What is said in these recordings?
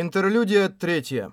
Интерлюдия третья.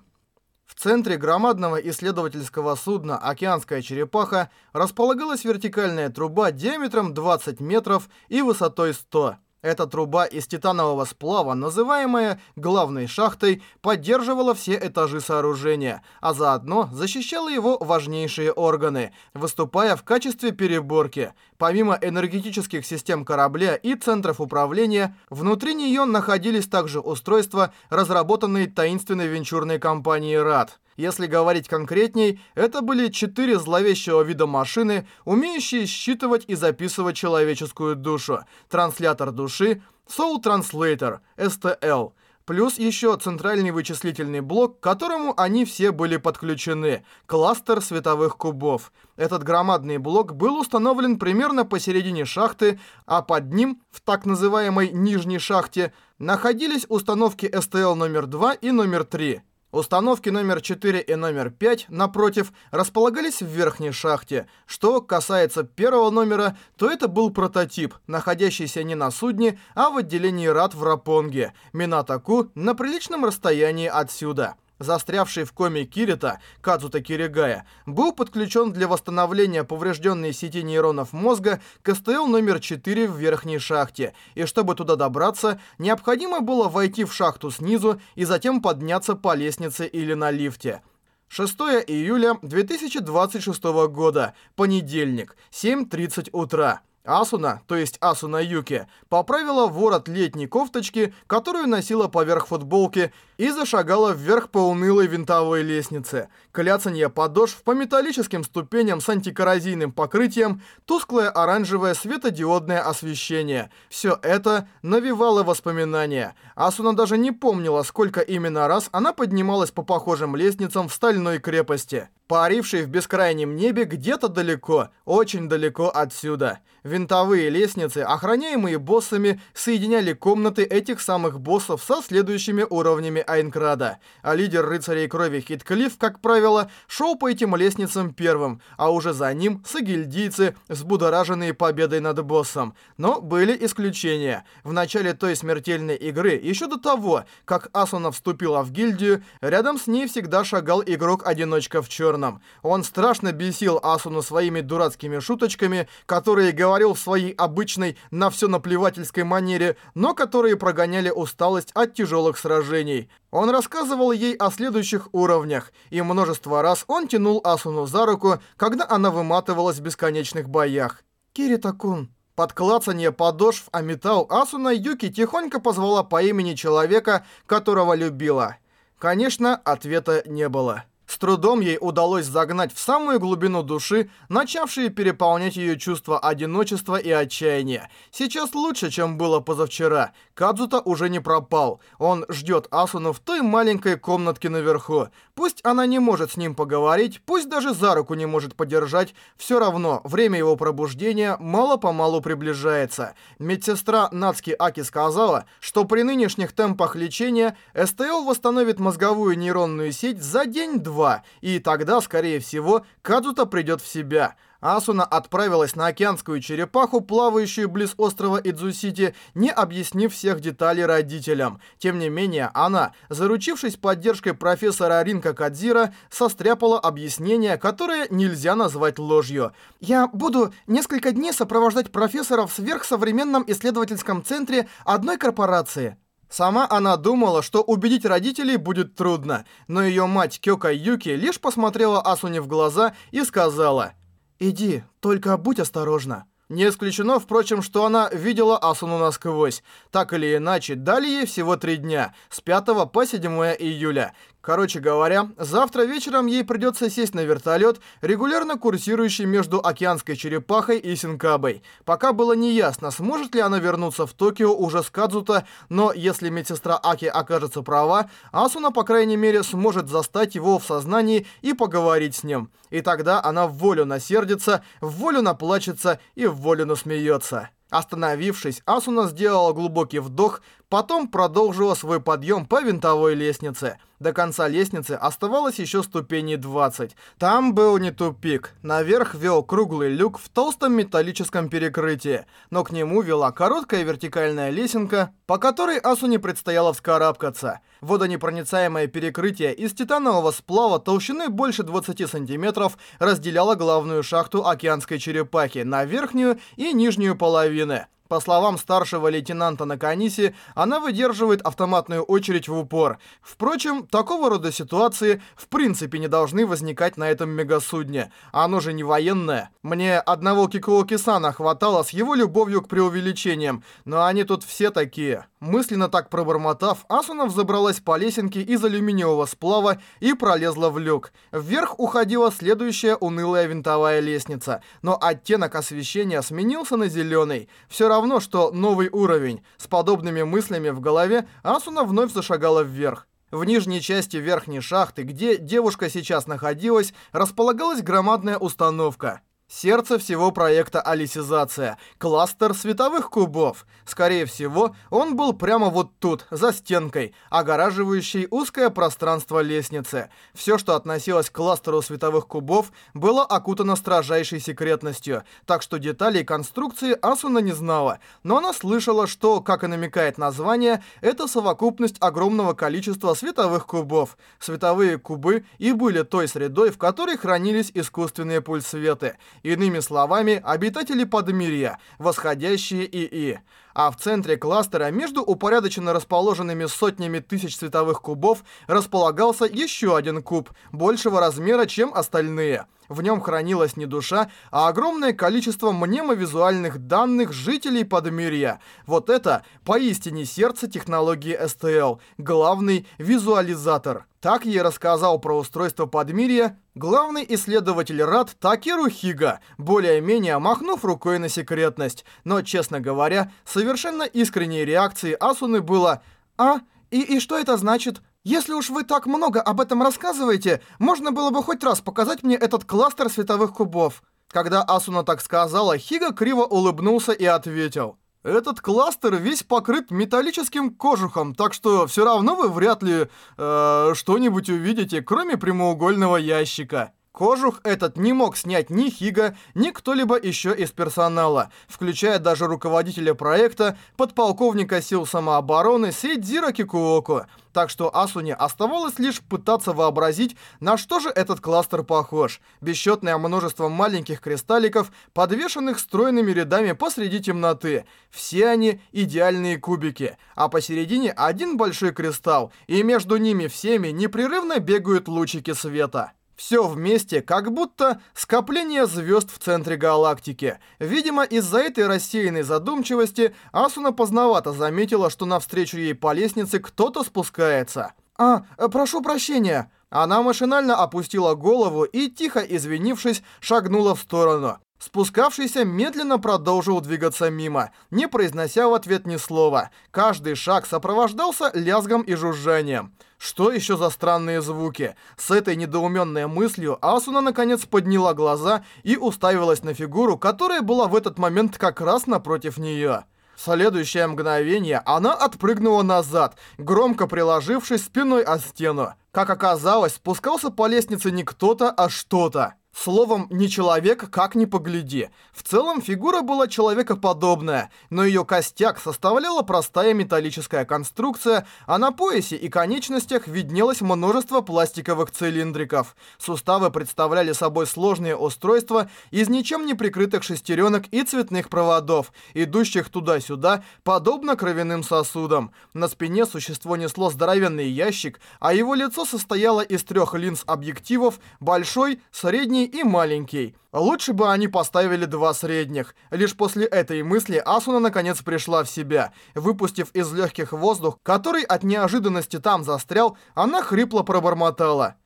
В центре громадного исследовательского судна «Океанская черепаха» располагалась вертикальная труба диаметром 20 метров и высотой 100 эта труба из титанового сплава, называемая главной шахтой, поддерживала все этажи сооружения, а заодно защищала его важнейшие органы, выступая в качестве переборки. Помимо энергетических систем корабля и центров управления, внутри нее находились также устройства, разработанные таинственной венчурной компанией РАД. Если говорить конкретней, это были четыре зловещего вида машины, умеющие считывать и записывать человеческую душу. Транслятор души, Soul Translator, STL, плюс еще центральный вычислительный блок, к которому они все были подключены, кластер световых кубов. Этот громадный блок был установлен примерно посередине шахты, а под ним, в так называемой нижней шахте, находились установки STL номер 2 и номер 3. Установки номер 4 и номер 5, напротив, располагались в верхней шахте. Что касается первого номера, то это был прототип, находящийся не на судне, а в отделении рад в Рапонге, Минатаку, на приличном расстоянии отсюда застрявший в коме Кирита, Кадзута Киригая, был подключен для восстановления поврежденной сети нейронов мозга к СТЛ номер 4 в верхней шахте, и чтобы туда добраться, необходимо было войти в шахту снизу и затем подняться по лестнице или на лифте. 6 июля 2026 года, понедельник, 7.30 утра. Асуна, то есть Асуна Юки, поправила ворот летней кофточки, которую носила поверх футболки, и зашагала вверх по унылой винтовой лестнице. Кляцанье подошв по металлическим ступеням с антикоррозийным покрытием, тусклое оранжевое светодиодное освещение. Все это навевало воспоминания. Асуна даже не помнила, сколько именно раз она поднималась по похожим лестницам в стальной крепости паривший в бескрайнем небе где-то далеко, очень далеко отсюда. Винтовые лестницы, охраняемые боссами, соединяли комнаты этих самых боссов со следующими уровнями Айнкрада. А лидер рыцарей крови Хитклифф, как правило, шел по этим лестницам первым, а уже за ним сагильдийцы, взбудораженные победой над боссом. Но были исключения. В начале той смертельной игры, еще до того, как Асуна вступила в гильдию, рядом с ней всегда шагал игрок-одиночка в черном черном. Он страшно бесил Асуну своими дурацкими шуточками, которые говорил в своей обычной на все наплевательской манере, но которые прогоняли усталость от тяжелых сражений. Он рассказывал ей о следующих уровнях, и множество раз он тянул Асуну за руку, когда она выматывалась в бесконечных боях. «Кирита-кун». Под клацанье подошв о металл Асуна Юки тихонько позвала по имени человека, которого любила. Конечно, ответа не было. С трудом ей удалось загнать в самую глубину души, начавшие переполнять ее чувства одиночества и отчаяния. Сейчас лучше, чем было позавчера. Кадзута уже не пропал. Он ждет Асуну в той маленькой комнатке наверху. Пусть она не может с ним поговорить, пусть даже за руку не может подержать, все равно время его пробуждения мало-помалу приближается. Медсестра Нацки Аки сказала, что при нынешних темпах лечения СТЛ восстановит мозговую нейронную сеть за день-два, 2, и тогда, скорее всего, Кадзута придет в себя. Асуна отправилась на океанскую черепаху, плавающую близ острова Идзусити, не объяснив всех деталей родителям. Тем не менее, она, заручившись поддержкой профессора Ринка Кадзира, состряпала объяснение, которое нельзя назвать ложью. «Я буду несколько дней сопровождать профессора в сверхсовременном исследовательском центре одной корпорации». Сама она думала, что убедить родителей будет трудно, но ее мать Кёка Юки лишь посмотрела Асуне в глаза и сказала «Иди, только будь осторожна». Не исключено, впрочем, что она видела Асуну насквозь. Так или иначе, дали ей всего три дня, с 5 по 7 июля. Короче говоря, завтра вечером ей придется сесть на вертолет, регулярно курсирующий между океанской черепахой и Синкабой. Пока было неясно, сможет ли она вернуться в Токио уже с Кадзута, но если медсестра Аки окажется права, Асуна, по крайней мере, сможет застать его в сознании и поговорить с ним. И тогда она в волю насердится, в волю наплачется и в волю насмеется. Остановившись, Асуна сделала глубокий вдох, Потом продолжила свой подъем по винтовой лестнице. До конца лестницы оставалось еще ступеней 20. Там был не тупик. Наверх вел круглый люк в толстом металлическом перекрытии, но к нему вела короткая вертикальная лесенка, по которой Асуне предстояло вскарабкаться. Водонепроницаемое перекрытие из титанового сплава толщиной больше 20 сантиметров разделяло главную шахту океанской черепахи на верхнюю и нижнюю половины. По словам старшего лейтенанта Наканиси, она выдерживает автоматную очередь в упор. Впрочем, такого рода ситуации в принципе не должны возникать на этом мегасудне. Оно же не военное. Мне одного Кикуоки-сана хватало с его любовью к преувеличениям, но они тут все такие. Мысленно так пробормотав, Асуна взобралась по лесенке из алюминиевого сплава и пролезла в люк. Вверх уходила следующая унылая винтовая лестница, но оттенок освещения сменился на зеленый. Все равно, что новый уровень. С подобными мыслями в голове Асуна вновь зашагала вверх. В нижней части верхней шахты, где девушка сейчас находилась, располагалась громадная установка. Сердце всего проекта «Алисизация» — кластер световых кубов. Скорее всего, он был прямо вот тут, за стенкой, огораживающей узкое пространство лестницы. Все, что относилось к кластеру световых кубов, было окутано строжайшей секретностью, так что деталей конструкции Асуна не знала, но она слышала, что, как и намекает название, это совокупность огромного количества световых кубов. Световые кубы и были той средой, в которой хранились искусственные пульсветы — Иными словами, обитатели Подмирья, восходящие ИИ. А в центре кластера между упорядоченно расположенными сотнями тысяч световых кубов располагался еще один куб, большего размера, чем остальные. В нем хранилась не душа, а огромное количество мнемовизуальных данных жителей Подмирья. Вот это поистине сердце технологии STL, главный визуализатор. Так ей рассказал про устройство подмирья главный исследователь РАД Такеру Хига, более-менее махнув рукой на секретность. Но, честно говоря, совершенно искренней реакцией Асуны было «А? И, и что это значит?» Если уж вы так много об этом рассказываете, можно было бы хоть раз показать мне этот кластер световых кубов. Когда Асуна так сказала, Хига криво улыбнулся и ответил. Этот кластер весь покрыт металлическим кожухом, так что все равно вы вряд ли э, что-нибудь увидите, кроме прямоугольного ящика. Кожух этот не мог снять ни Хига, ни кто-либо еще из персонала, включая даже руководителя проекта, подполковника сил самообороны Сейдзира Кикуоко. Так что Асуне оставалось лишь пытаться вообразить, на что же этот кластер похож. Бесчетное множество маленьких кристалликов, подвешенных стройными рядами посреди темноты. Все они идеальные кубики, а посередине один большой кристалл, и между ними всеми непрерывно бегают лучики света. Все вместе, как будто скопление звезд в центре галактики. Видимо, из-за этой рассеянной задумчивости Асуна поздновато заметила, что навстречу ей по лестнице кто-то спускается. «А, прошу прощения». Она машинально опустила голову и, тихо извинившись, шагнула в сторону. Спускавшийся медленно продолжил двигаться мимо, не произнося в ответ ни слова. Каждый шаг сопровождался лязгом и жужжанием. Что еще за странные звуки? С этой недоуменной мыслью Асуна наконец подняла глаза и уставилась на фигуру, которая была в этот момент как раз напротив нее. В следующее мгновение она отпрыгнула назад, громко приложившись спиной о стену. Как оказалось, спускался по лестнице не кто-то, а что-то. Словом, не человек, как ни погляди. В целом, фигура была человекоподобная, но ее костяк составляла простая металлическая конструкция, а на поясе и конечностях виднелось множество пластиковых цилиндриков. Суставы представляли собой сложные устройства из ничем не прикрытых шестеренок и цветных проводов, идущих туда-сюда, подобно кровяным сосудам. На спине существо несло здоровенный ящик, а его лицо состояло из трех линз объективов, большой, средний и маленький. Лучше бы они поставили два средних. Лишь после этой мысли Асуна наконец пришла в себя. Выпустив из легких воздух, который от неожиданности там застрял, она хрипло пробормотала.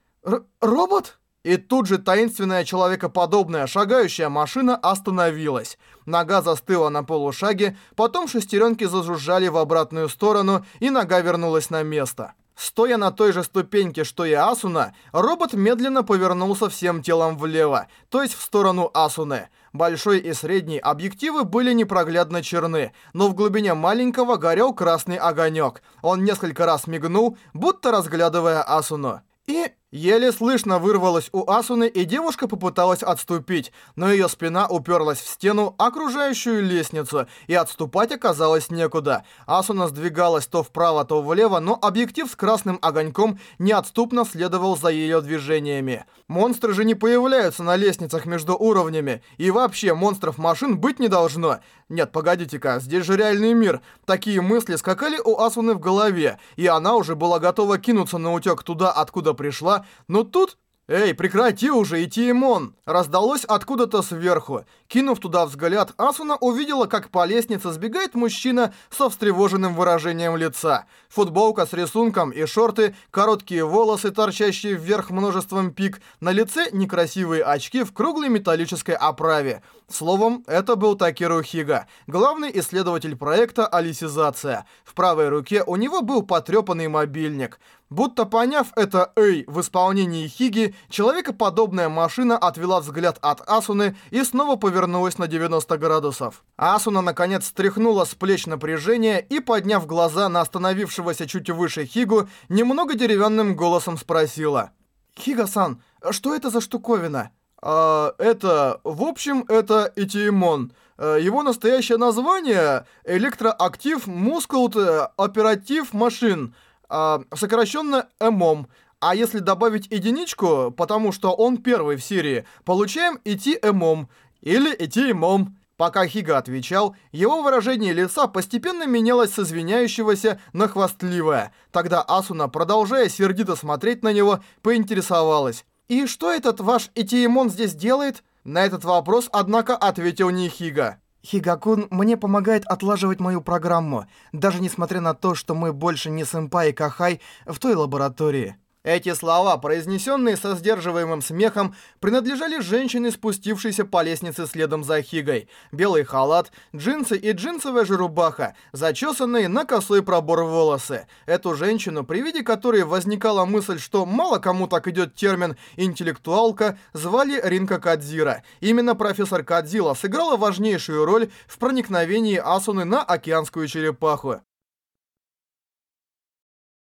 «Робот?» И тут же таинственная человекоподобная шагающая машина остановилась. Нога застыла на полушаге, потом шестеренки зажужжали в обратную сторону, и нога вернулась на место. Стоя на той же ступеньке, что и Асуна, робот медленно повернулся всем телом влево, то есть в сторону Асуны. Большой и средний объективы были непроглядно черны, но в глубине маленького горел красный огонек. Он несколько раз мигнул, будто разглядывая Асуну. И еле слышно вырвалось у Асуны, и девушка попыталась отступить, но ее спина уперлась в стену, окружающую лестницу, и отступать оказалось некуда. Асуна сдвигалась то вправо, то влево, но объектив с красным огоньком неотступно следовал за ее движениями. Монстры же не появляются на лестницах между уровнями, и вообще монстров машин быть не должно. Нет, погодите-ка, здесь же реальный мир. Такие мысли скакали у Асуны в голове, и она уже была готова кинуться на утек туда, откуда пришла, но тут «Эй, прекрати уже, Итиемон!» Раздалось откуда-то сверху. Кинув туда взгляд, Асуна увидела, как по лестнице сбегает мужчина со встревоженным выражением лица. Футболка с рисунком и шорты, короткие волосы, торчащие вверх множеством пик, на лице некрасивые очки в круглой металлической оправе. Словом, это был Такиру Хига, главный исследователь проекта «Алисизация». В правой руке у него был потрепанный мобильник. Будто поняв это «Эй» в исполнении Хиги, человекоподобная машина отвела взгляд от Асуны и снова повернулась на 90 градусов. Асуна наконец стряхнула с плеч напряжение и, подняв глаза на остановившегося чуть выше Хигу, немного деревянным голосом спросила. «Хига-сан, что это за штуковина?» А, это, в общем, это Итиемон. Э, его настоящее название Электроактив Мускулт Оператив Машин, сокращенно ЭМОМ. А если добавить единичку, потому что он первый в серии, получаем ИТИЭМОМ или ИТИЭМОМ. Пока Хига отвечал, его выражение лица постепенно менялось с извиняющегося на хвастливое. Тогда Асуна, продолжая сердито смотреть на него, поинтересовалась. «И что этот ваш Итиемон здесь делает?» На этот вопрос, однако, ответил не Хига. Хигакун мне помогает отлаживать мою программу, даже несмотря на то, что мы больше не сэмпай и кахай в той лаборатории. Эти слова, произнесенные со сдерживаемым смехом, принадлежали женщине, спустившейся по лестнице следом за Хигой. Белый халат, джинсы и джинсовая же рубаха, зачесанные на косой пробор волосы. Эту женщину, при виде которой возникала мысль, что мало кому так идет термин «интеллектуалка», звали Ринка Кадзира. Именно профессор Кадзила сыграла важнейшую роль в проникновении Асуны на океанскую черепаху.